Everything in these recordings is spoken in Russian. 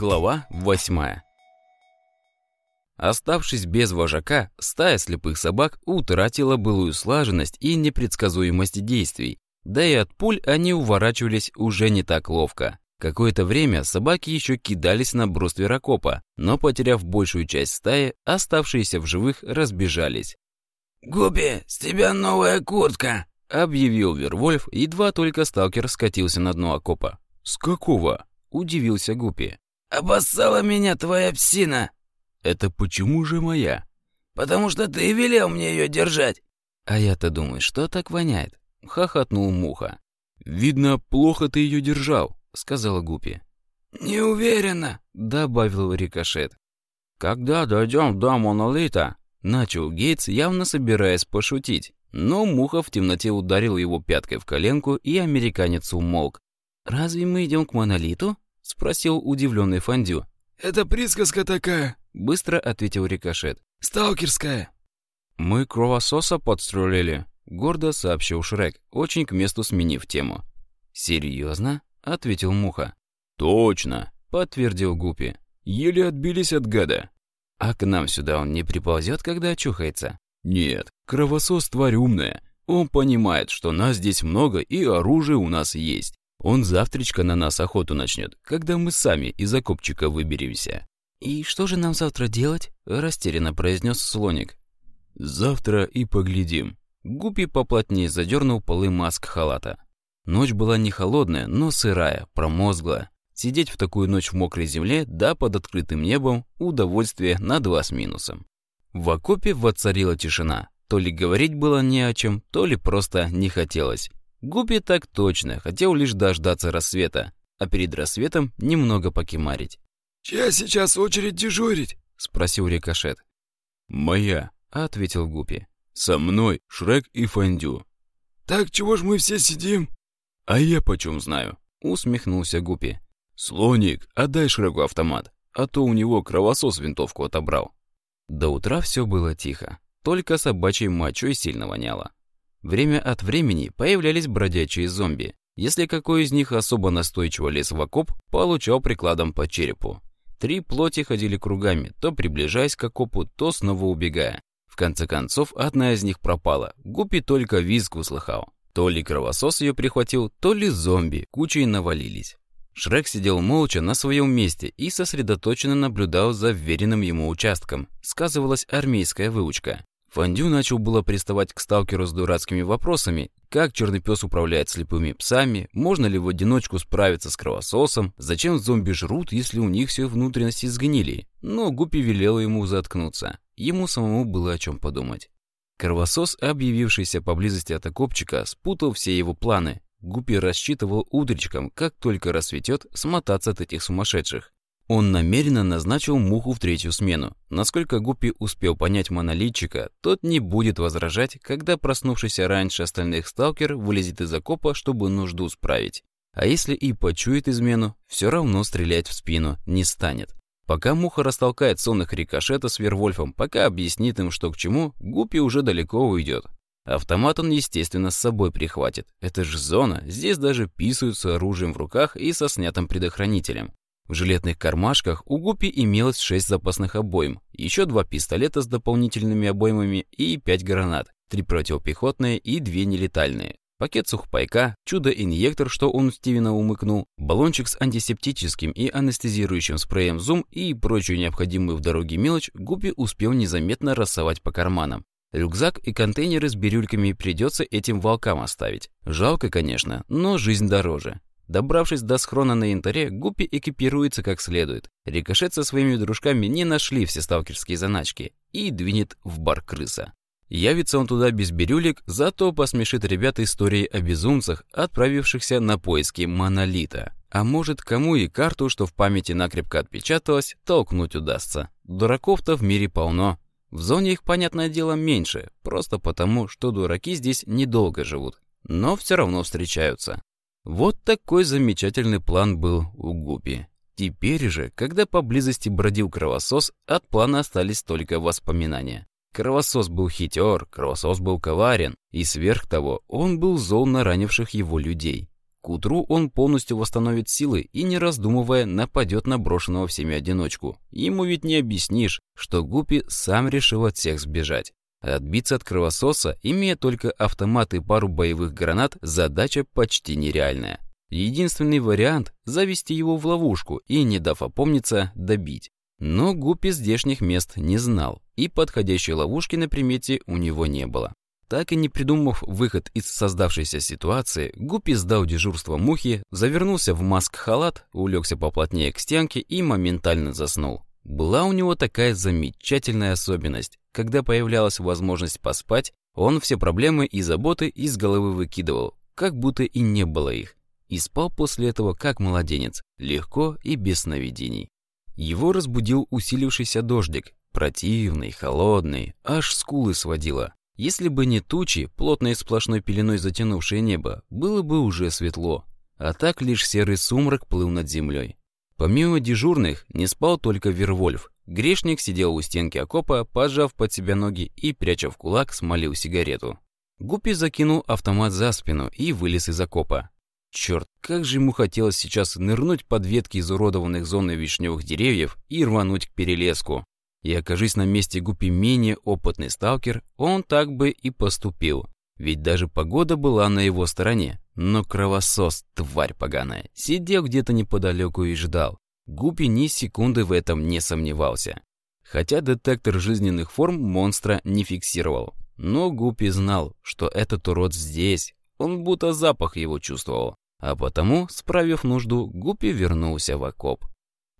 Глава восьмая Оставшись без вожака, стая слепых собак утратила былую слаженность и непредсказуемость действий, да и от пуль они уворачивались уже не так ловко. Какое-то время собаки еще кидались на бруствер окопа, но, потеряв большую часть стаи, оставшиеся в живых разбежались. «Губи, с тебя новая куртка!» — объявил Вервольф, едва только сталкер скатился на дно окопа. «С какого?» — удивился Гупи. «Обоссала меня твоя псина!» «Это почему же моя?» «Потому что ты велел мне ее держать!» «А я-то думаю, что так воняет?» — хохотнул Муха. «Видно, плохо ты ее держал», — сказала Гупи. «Не уверена», — добавил Рикошет. «Когда дойдем до монолита?» — начал Гейтс, явно собираясь пошутить. Но Муха в темноте ударил его пяткой в коленку, и американец умолк. «Разве мы идем к монолиту?» — спросил удивленный Фандю. «Это присказка такая», — быстро ответил Рикошет. «Сталкерская». «Мы кровососа подстрелили», — гордо сообщил Шрек, очень к месту сменив тему. «Серьезно?» — ответил Муха. «Точно», — подтвердил Гупи. «Еле отбились от гада». «А к нам сюда он не приползет, когда очухается?» «Нет, кровосос тварь умная. Он понимает, что нас здесь много и оружие у нас есть. Он завтрачка на нас охоту начнет, когда мы сами из окопчика выберемся». «И что же нам завтра делать?» – растерянно произнес слоник. «Завтра и поглядим». Гупи поплотнее задернул полы маск халата. Ночь была не холодная, но сырая, промозглая. Сидеть в такую ночь в мокрой земле, да под открытым небом, удовольствие на два с минусом. В окопе воцарила тишина. То ли говорить было не о чем, то ли просто не хотелось. Гупи так точно, хотел лишь дождаться рассвета, а перед рассветом немного покемарить. «Чья сейчас очередь дежурить?» — спросил Рикошет. «Моя», — ответил Гупи. «Со мной Шрек и Фондю». «Так чего ж мы все сидим?» «А я почем знаю?» — усмехнулся Гупи. «Слоник, отдай Шреку автомат, а то у него кровосос винтовку отобрал». До утра все было тихо, только собачьей мочой сильно воняло. Время от времени появлялись бродячие зомби. Если какой из них особо настойчиво лез в окоп, получал прикладом по черепу. Три плоти ходили кругами, то приближаясь к окопу, то снова убегая. В конце концов, одна из них пропала. Гуппи только визг услыхал. То ли кровосос ее прихватил, то ли зомби, кучей навалились. Шрек сидел молча на своем месте и сосредоточенно наблюдал за вверенным ему участком. Сказывалась армейская выучка. Фондю начал было приставать к сталкеру с дурацкими вопросами, как черный пес управляет слепыми псами, можно ли в одиночку справиться с кровососом, зачем зомби жрут, если у них все внутренности сгнили. Но Гуппи велел ему заткнуться. Ему самому было о чем подумать. Кровосос, объявившийся поблизости от окопчика, спутал все его планы. Гуппи рассчитывал утречком, как только рассветет, смотаться от этих сумасшедших. Он намеренно назначил Муху в третью смену. Насколько Гуппи успел понять монолитчика, тот не будет возражать, когда проснувшийся раньше остальных сталкер вылезет из окопа, чтобы нужду справить. А если и почует измену, все равно стрелять в спину не станет. Пока Муха растолкает сонных рикошета с Вервольфом, пока объяснит им, что к чему, Гуппи уже далеко уйдет. Автомат он, естественно, с собой прихватит. Это же зона, здесь даже писают с оружием в руках и со снятым предохранителем. В жилетных кармашках у Гуппи имелось шесть запасных обоим, еще два пистолета с дополнительными обоймами и пять гранат, три противопехотные и две нелетальные. Пакет сухпайка, чудо-инъектор, что он Стивена умыкнул, баллончик с антисептическим и анестезирующим спреем зум и прочую необходимую в дороге мелочь Гуппи успел незаметно рассовать по карманам. Рюкзак и контейнеры с бирюльками придется этим волкам оставить. Жалко, конечно, но жизнь дороже. Добравшись до схрона на янтаре, Гуппи экипируется как следует. Рикошет со своими дружками не нашли все сталкерские заначки и двинет в бар крыса. Явится он туда без бирюлек, зато посмешит ребят историей о безумцах, отправившихся на поиски монолита. А может, кому и карту, что в памяти накрепко отпечаталась, толкнуть удастся. Дураков-то в мире полно. В зоне их, понятное дело, меньше, просто потому, что дураки здесь недолго живут. Но все равно встречаются. Вот такой замечательный план был у Гупи. Теперь же, когда поблизости бродил кровосос, от плана остались только воспоминания. Кровосос был хитер, кровосос был коварен, и сверх того он был зол на ранивших его людей. К утру он полностью восстановит силы и, не раздумывая, нападет на брошенного всеми одиночку. Ему ведь не объяснишь, что Гупи сам решил от всех сбежать. Отбиться от кровососа, имея только автомат и пару боевых гранат, задача почти нереальная. Единственный вариант – завести его в ловушку и, не дав опомниться, добить. Но Гуппи здешних мест не знал, и подходящей ловушки на примете у него не было. Так и не придумав выход из создавшейся ситуации, Гуппи сдал дежурство мухи, завернулся в маск-халат, улегся поплотнее к стенке и моментально заснул. Была у него такая замечательная особенность. Когда появлялась возможность поспать, он все проблемы и заботы из головы выкидывал, как будто и не было их. И спал после этого как младенец, легко и без сновидений. Его разбудил усилившийся дождик, противный, холодный, аж скулы сводило. Если бы не тучи, плотной сплошной пеленой затянувшее небо, было бы уже светло. А так лишь серый сумрак плыл над землей. Помимо дежурных, не спал только Вервольф. Грешник сидел у стенки окопа, пожав под себя ноги и, пряча в кулак, смолил сигарету. Гуппи закинул автомат за спину и вылез из окопа. Черт, как же ему хотелось сейчас нырнуть под ветки изуродованных зоной вишневых деревьев и рвануть к перелеску. И окажись на месте Гуппи менее опытный сталкер, он так бы и поступил. Ведь даже погода была на его стороне. Но кровосос, тварь поганая, сидел где-то неподалеку и ждал. Гуппи ни секунды в этом не сомневался. Хотя детектор жизненных форм монстра не фиксировал. Но Гуппи знал, что этот урод здесь. Он будто запах его чувствовал. А потому, справив нужду, Гуппи вернулся в окоп.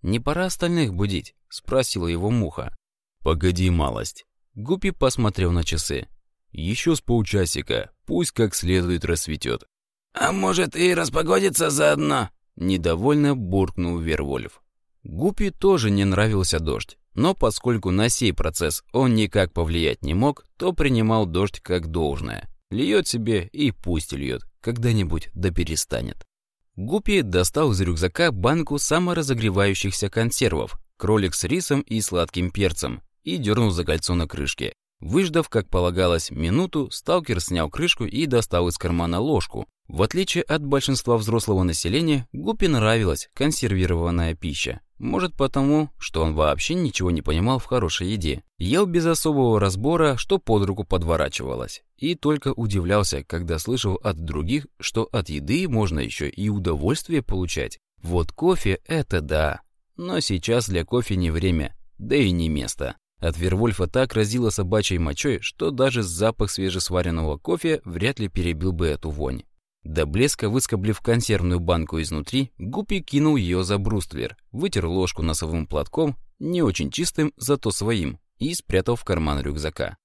«Не пора остальных будить?» — спросила его муха. «Погоди малость». Гуппи посмотрел на часы. «Еще с полчасика, пусть как следует рассветет». «А может и распогодится заодно?» Недовольно буркнул Вервольф. Гуппи тоже не нравился дождь, но поскольку на сей процесс он никак повлиять не мог, то принимал дождь как должное. Льет себе и пусть льет, когда-нибудь да перестанет. Гуппи достал из рюкзака банку саморазогревающихся консервов, кролик с рисом и сладким перцем, и дернул за кольцо на крышке. Выждав, как полагалось, минуту, сталкер снял крышку и достал из кармана ложку. В отличие от большинства взрослого населения, Гуппи нравилась консервированная пища. Может потому, что он вообще ничего не понимал в хорошей еде. Ел без особого разбора, что под руку подворачивалось. И только удивлялся, когда слышал от других, что от еды можно еще и удовольствие получать. Вот кофе – это да. Но сейчас для кофе не время, да и не место. От Вервольфа так разило собачьей мочой, что даже запах свежесваренного кофе вряд ли перебил бы эту вонь. До блеска выскоблив консервную банку изнутри, Гуппи кинул ее за бруствер, вытер ложку носовым платком, не очень чистым, зато своим, и спрятал в карман рюкзака.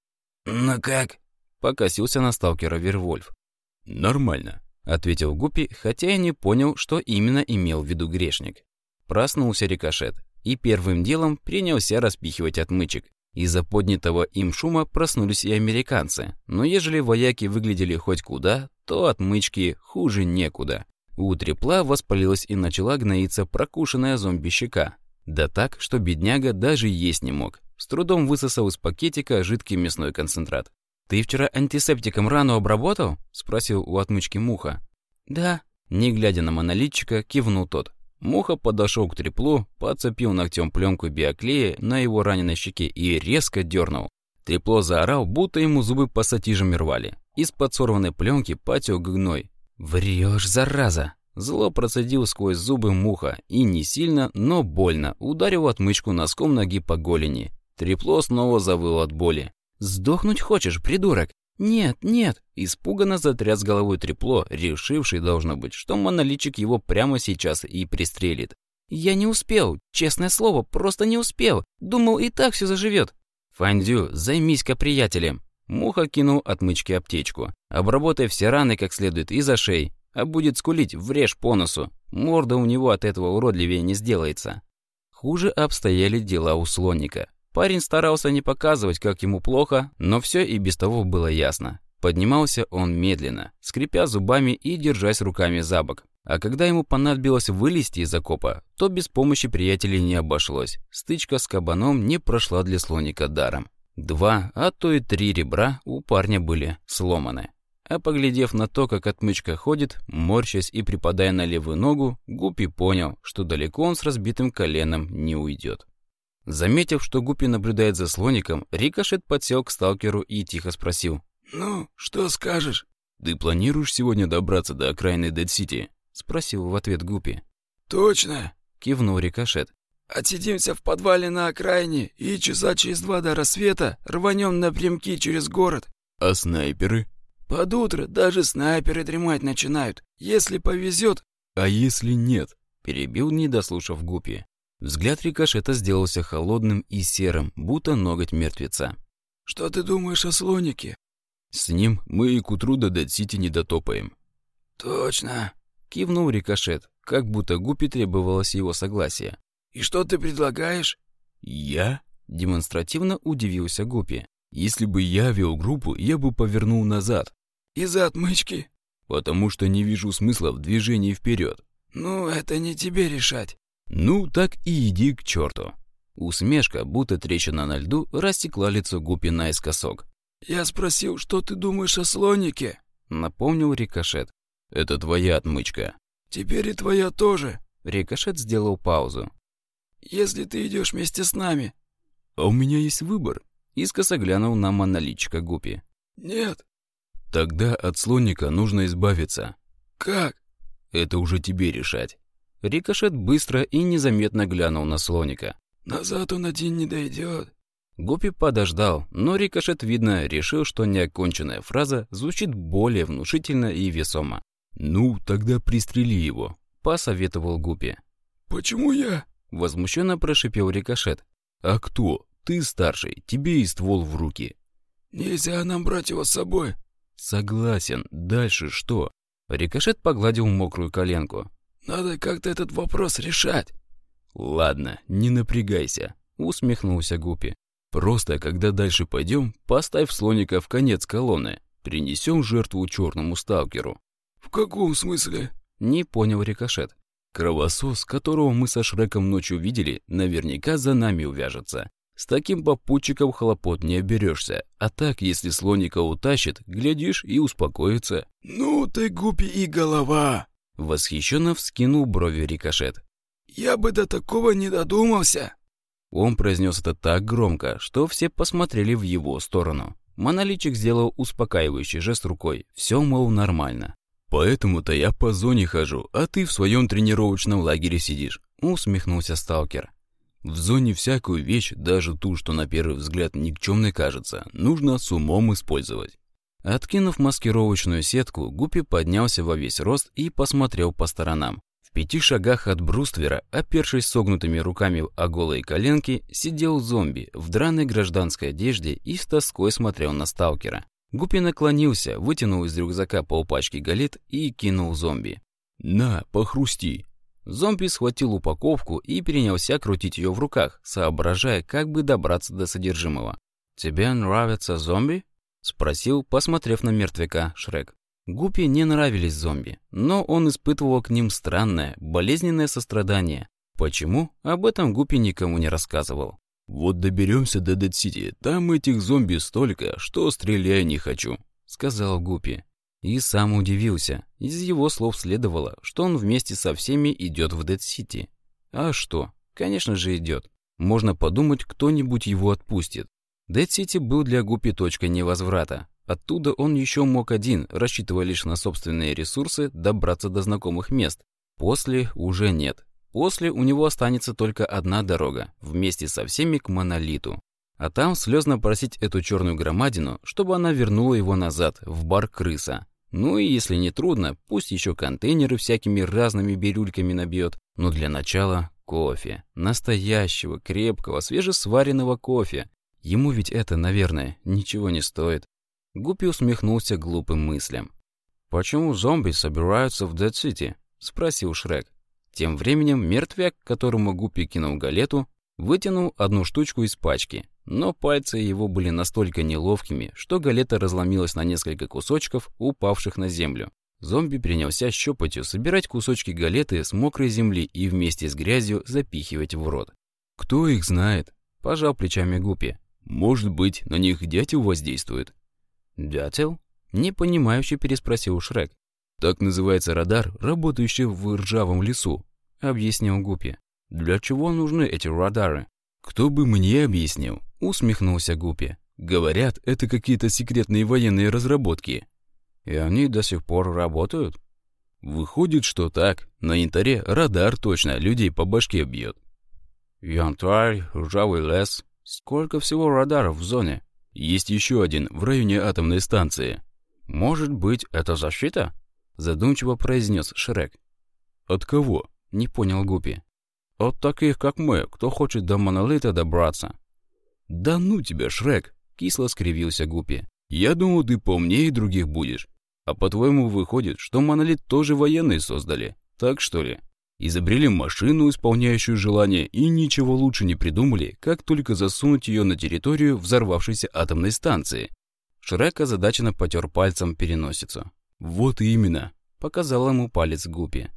«Ну как?» — покосился на сталкера Вервольф. «Нормально», — ответил Гуппи, хотя и не понял, что именно имел в виду грешник. Проснулся рикошет и первым делом принялся распихивать отмычек. Из-за поднятого им шума проснулись и американцы, но ежели вояки выглядели хоть куда, то отмычки хуже некуда. У трепла воспалилась и начала гноиться прокушенная зомби-щека. Да так, что бедняга даже есть не мог. С трудом высосал из пакетика жидкий мясной концентрат. «Ты вчера антисептиком рану обработал?» – спросил у отмычки Муха. «Да». Не глядя на монолитчика, кивнул тот. Муха подошел к треплу, подцепил ногтем пленку биоклея на его раненой щеке и резко дернул. Трепло заорал, будто ему зубы пассатижами рвали. Из-под сорванной пленки потек гной. «Врешь, зараза!» Зло процедил сквозь зубы муха и не сильно, но больно ударил отмычку носком ноги по голени. Трепло снова завыл от боли. «Сдохнуть хочешь, придурок? «Нет, нет!» – испуганно затряс головой трепло, решивший, должно быть, что монолитчик его прямо сейчас и пристрелит. «Я не успел, честное слово, просто не успел. Думал, и так все заживет». «Фандю, займись-ка приятелем». Муха кинул отмычки аптечку. «Обработай все раны как следует и за шеей. А будет скулить, врежь по носу. Морда у него от этого уродливее не сделается». Хуже обстояли дела у слонника. Парень старался не показывать, как ему плохо, но все и без того было ясно. Поднимался он медленно, скрипя зубами и держась руками за бок. А когда ему понадобилось вылезти из окопа, то без помощи приятелей не обошлось. Стычка с кабаном не прошла для слоника даром. Два, а то и три ребра у парня были сломаны. А поглядев на то, как отмычка ходит, морщась и припадая на левую ногу, Гуппи понял, что далеко он с разбитым коленом не уйдет. Заметив, что Гуппи наблюдает за слоником, Рикошет подсел к сталкеру и тихо спросил. «Ну, что скажешь?» «Ты планируешь сегодня добраться до окраины Дэд-Сити?» — спросил в ответ Гуппи. «Точно!» — кивнул Рикошет. «Отсидимся в подвале на окраине и часа через два до рассвета рванем напрямки через город». «А снайперы?» «Под утро даже снайперы дремать начинают. Если повезет...» «А если нет?» — перебил, не дослушав Гуппи. Взгляд рикошета сделался холодным и серым, будто ноготь мертвеца. «Что ты думаешь о слонике?» «С ним мы и к утру до Дэд-Сити не дотопаем». «Точно», — кивнул рикошет, как будто Гуппи требовалось его согласие. «И что ты предлагаешь?» «Я?» — демонстративно удивился Гуппи. «Если бы я вел группу, я бы повернул назад». «Из-за отмычки?» «Потому что не вижу смысла в движении вперед». «Ну, это не тебе решать». «Ну, так и иди к черту». Усмешка, будто трещина на льду, растекла лицо Гуппи наискосок. «Я спросил, что ты думаешь о слонике?» Напомнил Рикошет. «Это твоя отмычка». «Теперь и твоя тоже». Рикошет сделал паузу. «Если ты идешь вместе с нами». «А у меня есть выбор», — искоса глянул на монолитчика Гуппи. «Нет». «Тогда от слоника нужно избавиться». «Как?» «Это уже тебе решать». Рикошет быстро и незаметно глянул на слоника. «Назад он один не дойдет». Гуппи подождал, но Рикошет, видно, решил, что неоконченная фраза звучит более внушительно и весомо. «Ну, тогда пристрели его», — посоветовал Гуппи. «Почему я?» — возмущенно прошипел Рикошет. «А кто? Ты старший, тебе и ствол в руки». «Нельзя нам брать его с собой». «Согласен. Дальше что?» Рикошет погладил мокрую коленку. «Надо как-то этот вопрос решать». «Ладно, не напрягайся», — усмехнулся Гуппи. «Просто, когда дальше пойдем, поставь слоника в конец колонны. Принесем жертву черному сталкеру». «В каком смысле?» — не понял Рикошет. «Кровосос, которого мы со Шреком ночью видели, наверняка за нами увяжется. С таким попутчиком хлопот не оберешься, а так, если слоника утащит, глядишь и успокоится». «Ну ты, Гуппи, и голова!» Восхищенно вскинул брови Рикошет. «Я бы до такого не додумался!» Он произнес это так громко, что все посмотрели в его сторону. Монолитчик сделал успокаивающий жест рукой. Все, мол, нормально. «Поэтому-то я по зоне хожу, а ты в своем тренировочном лагере сидишь», — усмехнулся сталкер. «В зоне всякую вещь, даже ту, что на первый взгляд никчемной кажется, нужно с умом использовать». Откинув маскировочную сетку, Гуппи поднялся во весь рост и посмотрел по сторонам. В пяти шагах от бруствера, опершись согнутыми руками о голые коленки, сидел зомби в драной гражданской одежде и с тоской смотрел на сталкера. Гуппи наклонился, вытянул из рюкзака полпачки галет и кинул зомби. «На, похрусти!» Зомби схватил упаковку и принялся крутить ее в руках, соображая, как бы добраться до содержимого. «Тебе нравятся зомби?» — спросил, посмотрев на мертвяка Шрек. Гуппи не нравились зомби, но он испытывал к ним странное, болезненное сострадание. Почему? Об этом Гуппи никому не рассказывал. «Вот доберемся до Дэд-Сити, там этих зомби столько, что стреляй не хочу», — сказал Гуппи. И сам удивился. Из его слов следовало, что он вместе со всеми идет в Дэд-Сити. А что? Конечно же идет. Можно подумать, кто-нибудь его отпустит. Дэд-Сити был для Гуппи точкой невозврата. Оттуда он еще мог один, рассчитывая лишь на собственные ресурсы, добраться до знакомых мест. После уже нет. После у него останется только одна дорога, вместе со всеми к Монолиту. А там слезно просить эту черную громадину, чтобы она вернула его назад, в бар крыса. Ну и если не трудно, пусть еще контейнеры всякими разными бирюльками набьет. Но для начала кофе. Настоящего, крепкого, свежесваренного кофе. Ему ведь это, наверное, ничего не стоит. Гуппи усмехнулся глупым мыслям. «Почему зомби собираются в Дэд-Сити?» — спросил Шрек. Тем временем мертвяк, которому Гуппи кинул галету, вытянул одну штучку из пачки, но пальцы его были настолько неловкими, что галета разломилась на несколько кусочков, упавших на землю. Зомби принялся щепотью собирать кусочки галеты с мокрой земли и вместе с грязью запихивать в рот. «Кто их знает?» – пожал плечами Гуппи. «Может быть, на них дятел воздействует?» «Дятел?» Непонимающе переспросил Шрек. «Так называется радар, работающий в ржавом лесу», — объяснил Гупи. «Для чего нужны эти радары?» «Кто бы мне объяснил?» — усмехнулся Гупи. «Говорят, это какие-то секретные военные разработки». «И они до сих пор работают?» «Выходит, что так. На янтаре радар точно людей по башке бьет». «Янтарь, ржавый лес. Сколько всего радаров в зоне?» «Есть еще один в районе атомной станции». «Может быть, это защита?» Задумчиво произнес Шрек. «От кого?» — не понял Гупи. «От таких, как мы, кто хочет до монолита добраться». «Да ну тебя, Шрек!» — кисло скривился Гупи. «Я думал, ты поумнее других будешь. А по-твоему, выходит, что монолит тоже военные создали? Так что ли? Изобрели машину, исполняющую желания, и ничего лучше не придумали, как только засунуть ее на территорию взорвавшейся атомной станции. Шрек озадаченно потер пальцем переносицу. «Вот именно», — показал ему палец Гупи.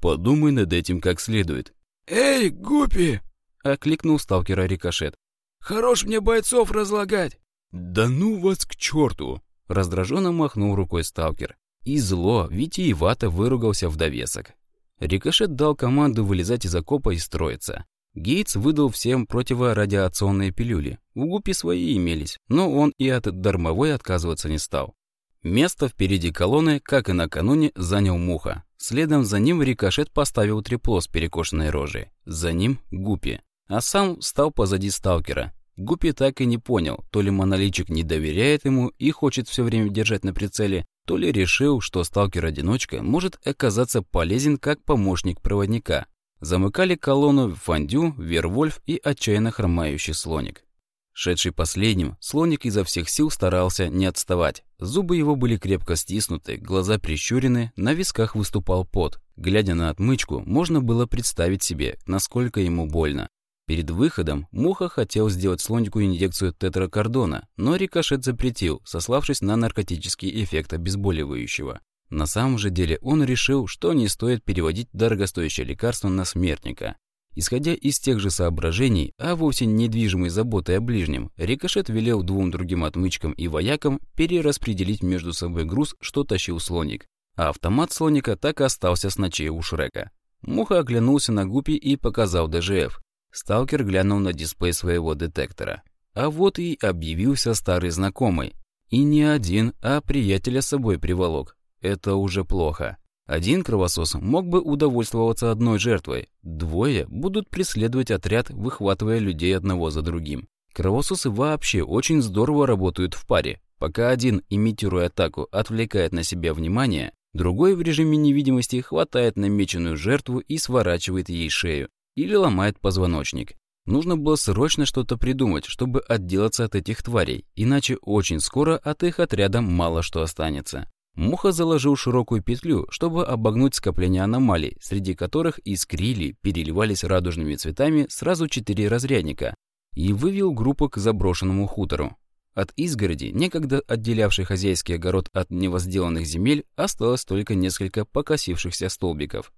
«Подумай над этим как следует». «Эй, Гупи!» — окликнул сталкера Рикошет. «Хорош мне бойцов разлагать!» «Да ну вас к черту!» — раздраженно махнул рукой сталкер. И зло, витиевато выругался в довесок. Рикошет дал команду вылезать из окопа и строиться. Гейтс выдал всем противорадиационные пилюли. У Гупи свои имелись, но он и от дармовой отказываться не стал. Место впереди колонны, как и накануне, занял Муха. Следом за ним рикошет поставил трепло с перекошенной рожей. За ним Гупи. А сам стал позади сталкера. Гупи так и не понял, то ли монолитчик не доверяет ему и хочет все время держать на прицеле, то ли решил, что сталкер-одиночка может оказаться полезен как помощник проводника. Замыкали колонну Фандю, Вервольф и отчаянно хромающий слоник. Шедший последним, слоник изо всех сил старался не отставать. Зубы его были крепко стиснуты, глаза прищурены, на висках выступал пот. Глядя на отмычку, можно было представить себе, насколько ему больно. Перед выходом Муха хотел сделать слонику инъекцию тетракордона, но рикошет запретил, сославшись на наркотический эффект обезболивающего. На самом же деле он решил, что не стоит переводить дорогостоящее лекарство на смертника. Исходя из тех же соображений, а вовсе недвижимой заботой о ближнем, Рикошет велел двум другим отмычкам и воякам перераспределить между собой груз, что тащил слоник. А автомат слоника так и остался с ночей у Шрека. Муха оглянулся на Гупи и показал ДЖФ. Сталкер глянул на дисплей своего детектора. А вот и объявился старый знакомый. И не один, а приятеля с собой приволок. Это уже плохо. Один кровосос мог бы удовольствоваться одной жертвой, двое будут преследовать отряд, выхватывая людей одного за другим. Кровососы вообще очень здорово работают в паре. Пока один, имитируя атаку, отвлекает на себя внимание, другой в режиме невидимости хватает намеченную жертву и сворачивает ей шею или ломает позвоночник. Нужно было срочно что-то придумать, чтобы отделаться от этих тварей, иначе очень скоро от их отряда мало что останется. Муха заложил широкую петлю, чтобы обогнуть скопление аномалий, среди которых искрили, переливались радужными цветами сразу четыре разрядника, и вывел группу к заброшенному хутору. От изгороди, некогда отделявшей хозяйский огород от невозделанных земель, осталось только несколько покосившихся столбиков.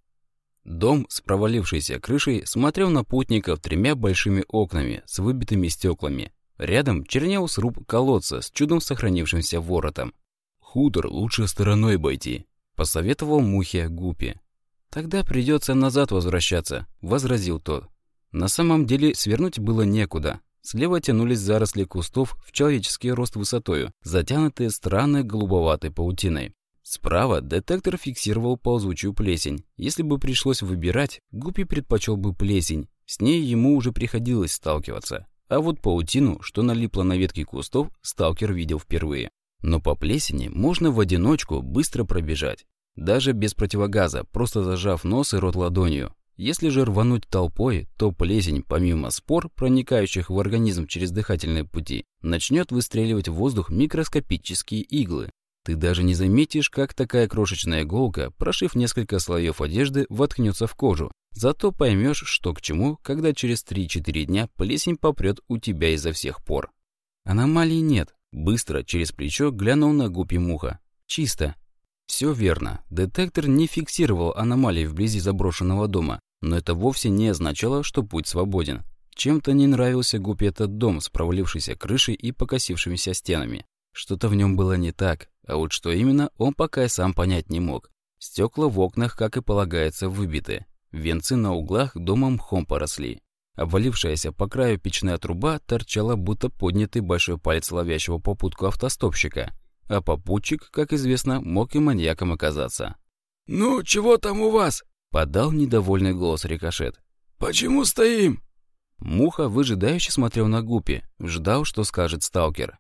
Дом с провалившейся крышей смотрел на путников тремя большими окнами с выбитыми стеклами. Рядом чернел сруб колодца с чудом сохранившимся воротом. «Хутор лучше стороной обойти», — посоветовал Мухе Гупи. «Тогда придется назад возвращаться», — возразил тот. На самом деле свернуть было некуда. Слева тянулись заросли кустов в человеческий рост высотою, затянутые странной голубоватой паутиной. Справа детектор фиксировал ползучую плесень. Если бы пришлось выбирать, Гупи предпочел бы плесень. С ней ему уже приходилось сталкиваться. А вот паутину, что налипла на ветки кустов, сталкер видел впервые. Но по плесени можно в одиночку быстро пробежать. Даже без противогаза, просто зажав нос и рот ладонью. Если же рвануть толпой, то плесень, помимо спор, проникающих в организм через дыхательные пути, начнет выстреливать в воздух микроскопические иглы, ты даже не заметишь, как такая крошечная иголка, прошив несколько слоев одежды, воткнется в кожу. Зато поймешь, что к чему, когда через 3-4 дня плесень попрет у тебя изо всех пор. Аномалий нет. Быстро, через плечо, глянул на гупи муха. Чисто. Все верно. Детектор не фиксировал аномалий вблизи заброшенного дома, но это вовсе не означало, что путь свободен. Чем-то не нравился Гупе этот дом с провалившейся крышей и покосившимися стенами. Что-то в нем было не так. А вот что именно, он пока и сам понять не мог. Стекла в окнах, как и полагается, выбиты. Венцы на углах дома мхом поросли. Обвалившаяся по краю печная труба торчала, будто поднятый большой палец ловящего попутку автостопщика. А попутчик, как известно, мог и маньяком оказаться. «Ну, чего там у вас?» — подал недовольный голос рикошет. «Почему стоим?» Муха выжидающе смотрел на Гупи, ждал, что скажет сталкер.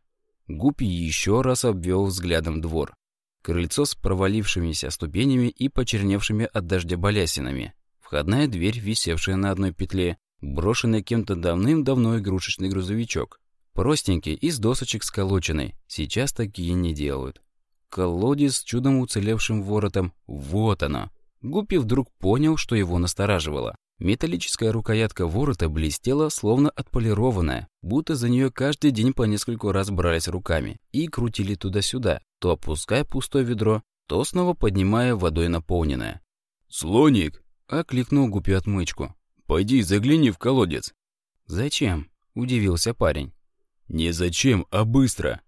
Гупи еще раз обвел взглядом двор. Крыльцо с провалившимися ступенями и почерневшими от дождя балясинами. Входная дверь, висевшая на одной петле, брошенный кем-то давным-давно игрушечный грузовичок. Простенький, из досочек сколоченный. Сейчас такие не делают. Колодец с чудом уцелевшим воротом. Вот оно. Гуппи вдруг понял, что его настораживало. Металлическая рукоятка ворота блестела, словно отполированная, будто за нее каждый день по нескольку раз брались руками и крутили туда-сюда, то опуская пустое ведро, то снова поднимая водой наполненное. «Слоник!» — окликнул Гуппи отмычку. «Пойди загляни в колодец». «Зачем?» — удивился парень. «Не зачем, а быстро».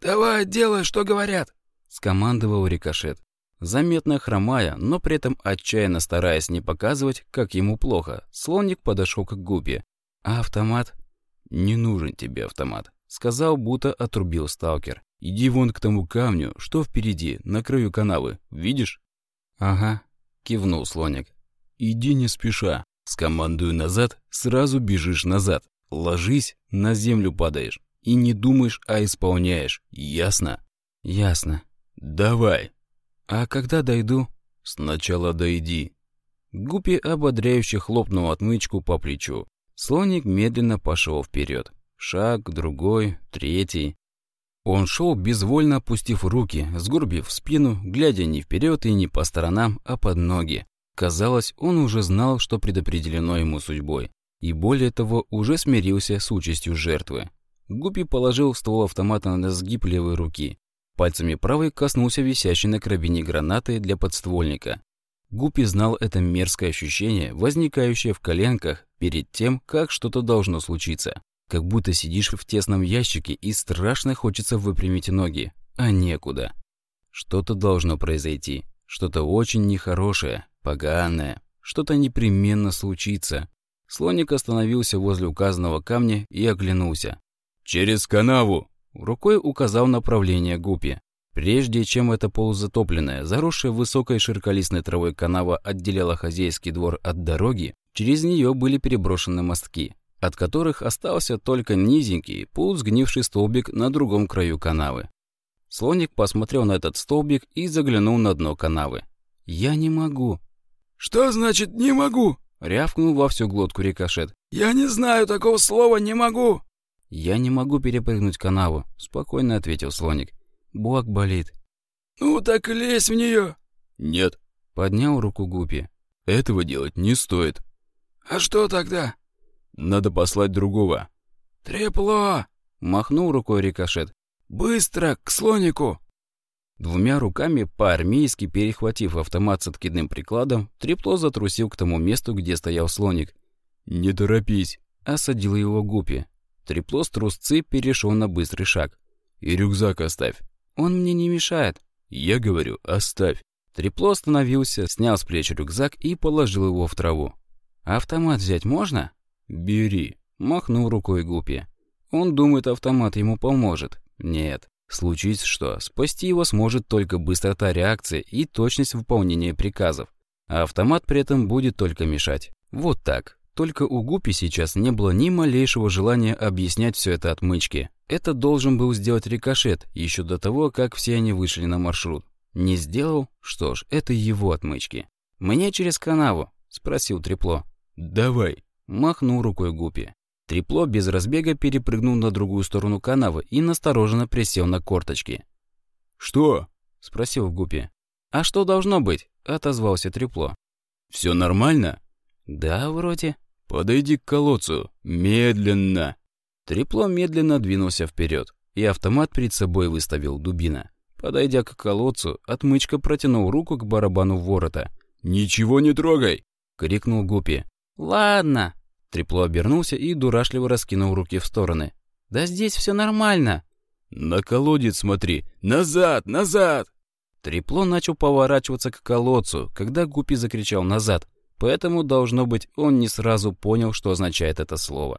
«Давай, делай, что говорят», — скомандовал рикошет заметно хромая, но при этом отчаянно стараясь не показывать, как ему плохо, слонник подошел к губе. А автомат? «Не нужен тебе автомат», — сказал, будто отрубил сталкер. «Иди вон к тому камню, что впереди, на краю канавы, видишь?» «Ага», — кивнул слоник. «Иди не спеша. Скомандую назад, сразу бежишь назад. Ложись, на землю падаешь. И не думаешь, а исполняешь. Ясно?» «Ясно». «Давай». «А когда дойду?» «Сначала дойди». Гуппи ободряюще хлопнул отмычку по плечу. Слоник медленно пошел вперед. Шаг, другой, третий. Он шел, безвольно опустив руки, сгорбив спину, глядя не вперед и не по сторонам, а под ноги. Казалось, он уже знал, что предопределено ему судьбой. И более того, уже смирился с участью жертвы. Гуппи положил ствол автомата на сгиб левой руки. Пальцами правой коснулся висящей на карабине гранаты для подствольника. Гуппи знал это мерзкое ощущение, возникающее в коленках перед тем, как что-то должно случиться. Как будто сидишь в тесном ящике и страшно хочется выпрямить ноги, а некуда. Что-то должно произойти, что-то очень нехорошее, поганое, что-то непременно случится. Слоник остановился возле указанного камня и оглянулся. «Через канаву!» Рукой указал направление Гупи. Прежде чем эта полузатопленная, заросшая высокой широколистной травой канава отделяла хозяйский двор от дороги, через нее были переброшены мостки, от которых остался только низенький, полусгнивший столбик на другом краю канавы. Слоник посмотрел на этот столбик и заглянул на дно канавы. «Я не могу». «Что значит «не могу»?» — рявкнул во всю глотку рикошет. «Я не знаю такого слова «не могу». «Я не могу перепрыгнуть канаву», — спокойно ответил слоник. «Бок болит». «Ну так лезь в нее». «Нет», — поднял руку Гупи. «Этого делать не стоит». «А что тогда?» «Надо послать другого». «Трепло!» — махнул рукой рикошет. «Быстро, к слонику!» Двумя руками, по-армейски перехватив автомат с откидным прикладом, Трепло затрусил к тому месту, где стоял слоник. «Не торопись», — осадил его Гупи. Трепло с трусцы перешел на быстрый шаг. «И рюкзак оставь». «Он мне не мешает». «Я говорю, оставь». Трепло остановился, снял с плеч рюкзак и положил его в траву. «Автомат взять можно?» «Бери», — махнул рукой Гупи. Он думает, автомат ему поможет. Нет. Случись что, спасти его сможет только быстрота реакции и точность выполнения приказов. А автомат при этом будет только мешать. Вот так. Только у Гупи сейчас не было ни малейшего желания объяснять все это отмычке. Это должен был сделать рикошет еще до того, как все они вышли на маршрут. Не сделал? Что ж, это его отмычки. «Мне через канаву?» – спросил Трепло. «Давай», – махнул рукой Гупи. Трепло без разбега перепрыгнул на другую сторону канавы и настороженно присел на корточки. «Что?» – спросил Гупи. «А что должно быть?» – отозвался Трепло. «Все нормально?» «Да, вроде». «Подойди к колодцу. Медленно!» Трепло медленно двинулся вперед, и автомат перед собой выставил дубина. Подойдя к колодцу, отмычка протянул руку к барабану ворота. «Ничего не трогай!» — крикнул Гупи. «Ладно!» Трепло обернулся и дурашливо раскинул руки в стороны. «Да здесь все нормально!» «На колодец смотри! Назад! Назад!» Трепло начал поворачиваться к колодцу, когда Гупи закричал назад, поэтому, должно быть, он не сразу понял, что означает это слово.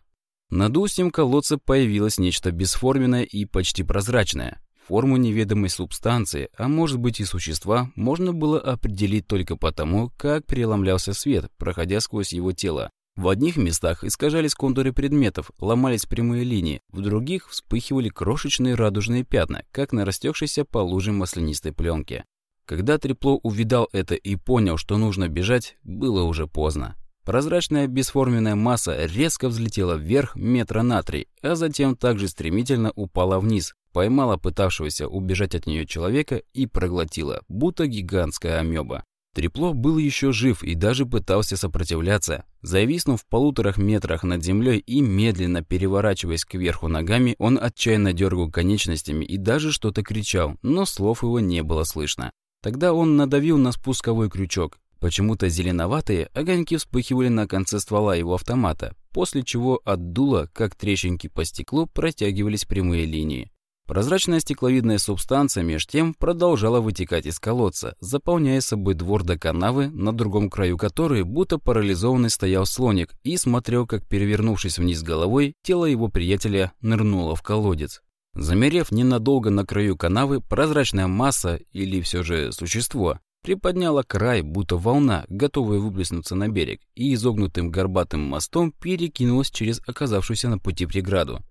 Над устьем колодца появилось нечто бесформенное и почти прозрачное. Форму неведомой субстанции, а может быть и существа, можно было определить только потому, как преломлялся свет, проходя сквозь его тело. В одних местах искажались контуры предметов, ломались прямые линии, в других вспыхивали крошечные радужные пятна, как на растекшейся по луже маслянистой пленке. Когда Трепло увидал это и понял, что нужно бежать, было уже поздно. Прозрачная бесформенная масса резко взлетела вверх метра на три, а затем также стремительно упала вниз, поймала пытавшегося убежать от нее человека и проглотила, будто гигантская амеба. Трепло был еще жив и даже пытался сопротивляться. Зависнув в полуторах метрах над землей и медленно переворачиваясь кверху ногами, он отчаянно дергал конечностями и даже что-то кричал, но слов его не было слышно. Тогда он надавил на спусковой крючок. Почему-то зеленоватые огоньки вспыхивали на конце ствола его автомата, после чего от дула, как трещинки по стеклу, протягивались прямые линии. Прозрачная стекловидная субстанция меж тем продолжала вытекать из колодца, заполняя собой двор до канавы, на другом краю которой будто парализованный стоял слоник и смотрел, как, перевернувшись вниз головой, тело его приятеля нырнуло в колодец. Замерев ненадолго на краю канавы, прозрачная масса, или все же существо, приподняла край, будто волна, готовая выплеснуться на берег, и изогнутым горбатым мостом перекинулась через оказавшуюся на пути преграду.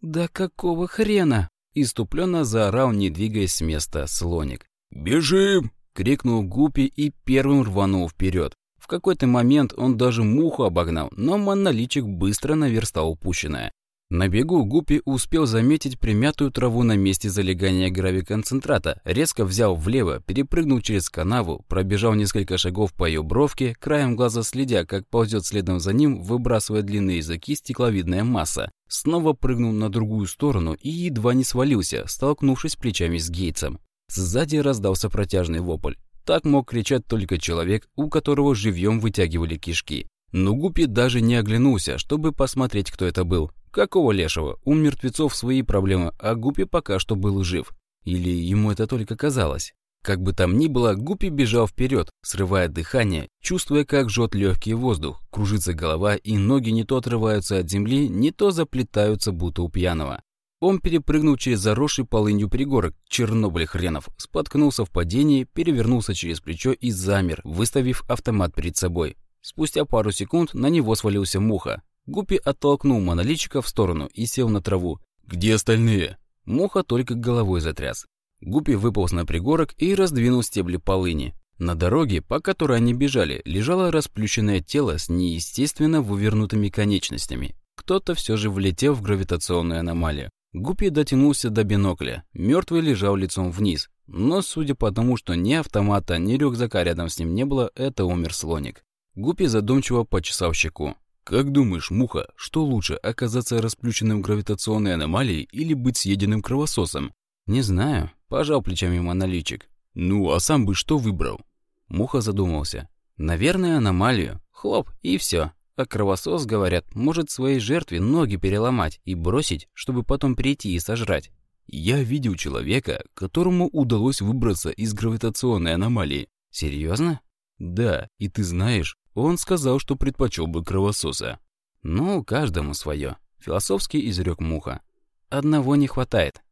«Да какого хрена?» – иступленно заорал, не двигаясь с места, слоник. «Бежим!» – крикнул Гупи и первым рванул вперед. В какой-то момент он даже муху обогнал, но моноличик быстро наверстал упущенное. На бегу Гуппи успел заметить примятую траву на месте залегания гравиконцентрата, резко взял влево, перепрыгнул через канаву, пробежал несколько шагов по ее бровке, краем глаза следя, как ползет следом за ним, выбрасывая длинные языки стекловидная масса. Снова прыгнул на другую сторону и едва не свалился, столкнувшись плечами с Гейтсом. Сзади раздался протяжный вопль. Так мог кричать только человек, у которого живьем вытягивали кишки. Но Гуппи даже не оглянулся, чтобы посмотреть, кто это был. Какого лешего? У мертвецов свои проблемы, а Гуппи пока что был жив. Или ему это только казалось? Как бы там ни было, Гуппи бежал вперед, срывая дыхание, чувствуя, как жжет легкий воздух, кружится голова, и ноги не то отрываются от земли, не то заплетаются, будто у пьяного. Он перепрыгнул через заросший полынью пригорок, Чернобыль хренов, споткнулся в падении, перевернулся через плечо и замер, выставив автомат перед собой. Спустя пару секунд на него свалился муха. Гуппи оттолкнул монолитчика в сторону и сел на траву. «Где остальные?» Муха только головой затряс. Гуппи выполз на пригорок и раздвинул стебли полыни. На дороге, по которой они бежали, лежало расплющенное тело с неестественно вывернутыми конечностями. Кто-то все же влетел в гравитационную аномалию. Гуппи дотянулся до бинокля. Мертвый лежал лицом вниз. Но, судя по тому, что ни автомата, ни рюкзака рядом с ним не было, это умер слоник. Гуппи задумчиво почесал щеку. «Как думаешь, Муха, что лучше, оказаться расплющенным гравитационной аномалией или быть съеденным кровососом?» «Не знаю», – пожал плечами монолитчик. «Ну, а сам бы что выбрал?» Муха задумался. «Наверное, аномалию. Хлоп, и все. А кровосос, говорят, может своей жертве ноги переломать и бросить, чтобы потом прийти и сожрать. Я видел человека, которому удалось выбраться из гравитационной аномалии. Серьезно? Да, и ты знаешь, он сказал, что предпочел бы кровососа. Ну, каждому свое. Философский изрек Муха. Одного не хватает.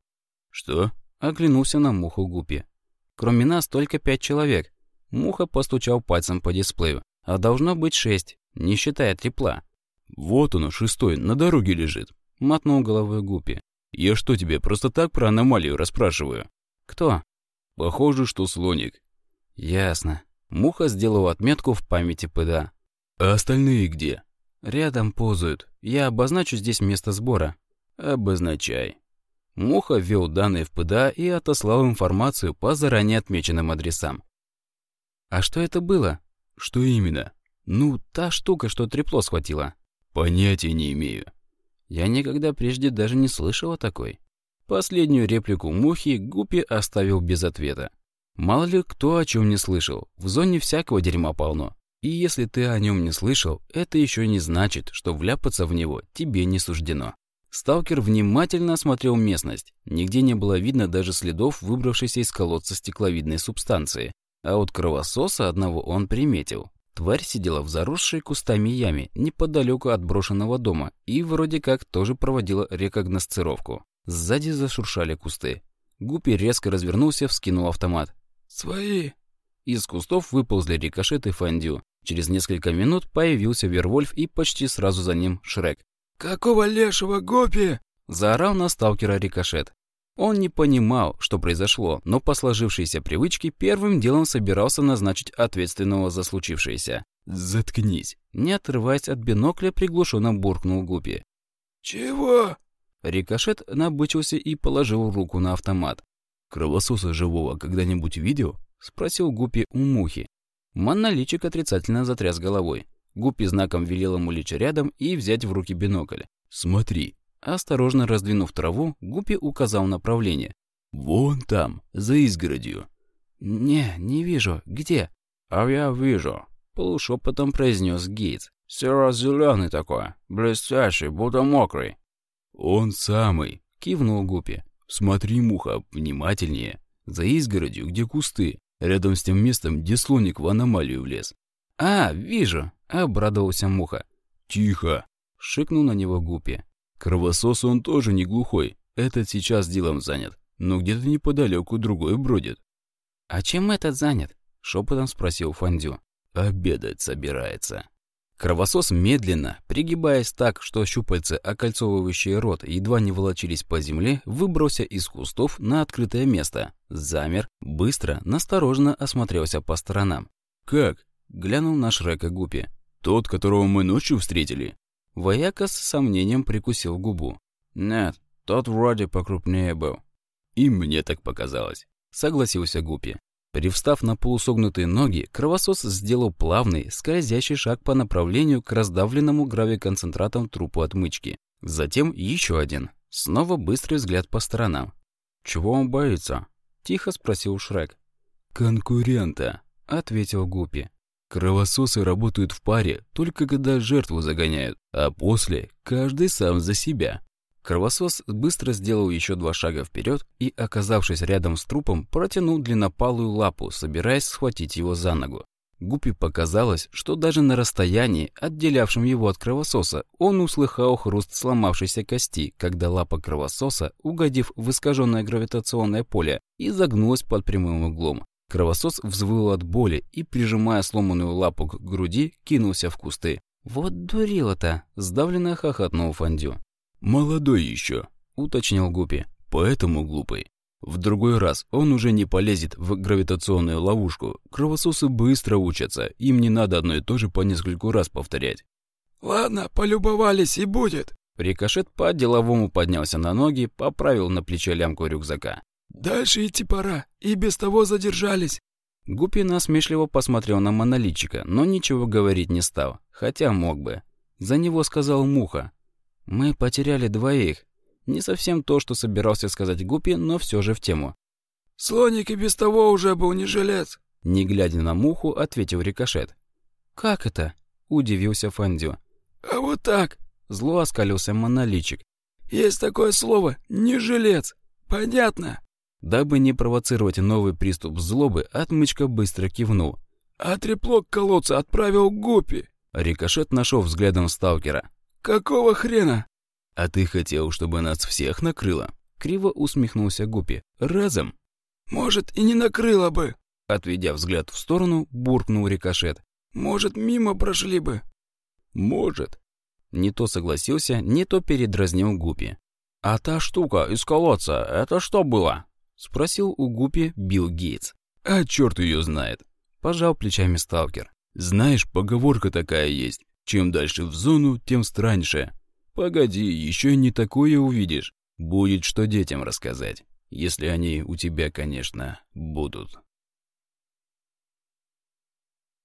Что? Оглянулся на Муху Гупи. Кроме нас только пять человек. Муха постучал пальцем по дисплею. А должно быть шесть, не считая трепла. Вот оно, шестой, на дороге лежит. Мотнул головой Гупи. Я что тебе, просто так про аномалию расспрашиваю? Кто? Похоже, что слоник. Ясно. Муха сделала отметку в памяти ПДА. «А остальные где?» «Рядом позуют. Я обозначу здесь место сбора». «Обозначай». Муха ввел данные в ПДА и отослал информацию по заранее отмеченным адресам. «А что это было?» «Что именно?» «Ну, та штука, что трепло схватила». «Понятия не имею». Я никогда прежде даже не слышал о такой. Последнюю реплику Мухи Гупи оставил без ответа. Мало ли кто о чем не слышал, в зоне всякого дерьма полно. И если ты о нем не слышал, это еще не значит, что вляпаться в него тебе не суждено. Сталкер внимательно осмотрел местность. Нигде не было видно даже следов выбравшейся из колодца стекловидной субстанции. А вот кровососа одного он приметил. Тварь сидела в заросшей кустами яме неподалеку от брошенного дома и вроде как тоже проводила рекогносцировку. Сзади зашуршали кусты. Гупи резко развернулся, вскинул автомат. «Свои!» Из кустов выползли рикошет и фондю. Через несколько минут появился Вервольф и почти сразу за ним Шрек. «Какого лешего, Гупи?» Заорал на сталкера рикошет. Он не понимал, что произошло, но по сложившейся привычке первым делом собирался назначить ответственного за случившееся. «Заткнись!» Не отрываясь от бинокля, приглушенно буркнул Гупи. «Чего?» Рикошет набычился и положил руку на автомат. «Кровососа живого когда-нибудь видел?» — спросил Гупи у Мухи. Моноличик отрицательно затряс головой. Гуппи знаком велел ему лечь рядом и взять в руки бинокль. «Смотри». Осторожно раздвинув траву, Гуппи указал направление. «Вон там, за изгородью». «Не, не вижу. Где?» «А я вижу», — полушепотом произнес Гейтс. «Серо-зеленый такой, блестящий, будто мокрый». «Он самый», — кивнул Гуппи. «Смотри, муха, внимательнее. За изгородью, где кусты. Рядом с тем местом, где слоник в аномалию влез. «А, вижу!» — обрадовался Муха. «Тихо!» — шикнул на него Гупи. «Кровосос он тоже не глухой. Этот сейчас делом занят. Но где-то неподалеку другой бродит». «А чем этот занят?» — шепотом спросил Фандю. «Обедать собирается». Кровосос медленно, пригибаясь так, что щупальца, окольцовывающие рот, едва не волочились по земле, выбрался из кустов на открытое место. Замер, быстро, настороженно осмотрелся по сторонам. «Как?» — глянул на Шрека Гупи. «Тот, которого мы ночью встретили?» Вояка с сомнением прикусил губу. «Нет, тот вроде покрупнее был». «И мне так показалось», — согласился Гупи. Привстав на полусогнутые ноги, кровосос сделал плавный, скользящий шаг по направлению к раздавленному гравиконцентратом трупу отмычки. Затем еще один. Снова быстрый взгляд по сторонам. «Чего он боится?» — тихо спросил Шрек. «Конкурента», — ответил Гупи. «Кровососы работают в паре, только когда жертву загоняют, а после каждый сам за себя». Кровосос быстро сделал еще два шага вперед и, оказавшись рядом с трупом, протянул длиннопалую лапу, собираясь схватить его за ногу. Гупи показалось, что даже на расстоянии, отделявшем его от кровососа, он услыхал хруст сломавшейся кости, когда лапа кровососа, угодив в искаженное гравитационное поле, изогнулась под прямым углом. Кровосос взвыл от боли и, прижимая сломанную лапу к груди, кинулся в кусты. «Вот дурила-то!» – сдавленно хохотнул Фандю. «Молодой еще», — уточнил Гупи, — «поэтому глупый. В другой раз он уже не полезет в гравитационную ловушку. Кровососы быстро учатся, им не надо одно и то же по нескольку раз повторять». «Ладно, полюбовались и будет». Рикошет по-деловому поднялся на ноги, поправил на плече лямку рюкзака. «Дальше идти пора, и без того задержались». Гупи насмешливо посмотрел на монолитчика, но ничего говорить не стал, хотя мог бы. За него сказал Муха, мы потеряли двоих. Не совсем то, что собирался сказать Гупи, но все же в тему. «Слоник и без того уже был не жилец», — не глядя на муху, ответил Рикошет. «Как это?» — удивился Фандю. «А вот так», — зло оскалился моноличик. «Есть такое слово «не жилец». Понятно?» Дабы не провоцировать новый приступ злобы, отмычка быстро кивнул. «А трепло к колодцу отправил Гупи». Рикошет нашел взглядом сталкера. «Какого хрена?» «А ты хотел, чтобы нас всех накрыло?» Криво усмехнулся Гупи. «Разом?» «Может, и не накрыло бы!» Отведя взгляд в сторону, буркнул рикошет. «Может, мимо прошли бы?» «Может». Не то согласился, не то передразнил Гупи. «А та штука из колодца, это что было?» Спросил у Гупи Билл Гейтс. «А черт ее знает!» Пожал плечами сталкер. «Знаешь, поговорка такая есть. Чем дальше в зону, тем страньше. Погоди, еще не такое увидишь. Будет что детям рассказать. Если они у тебя, конечно, будут.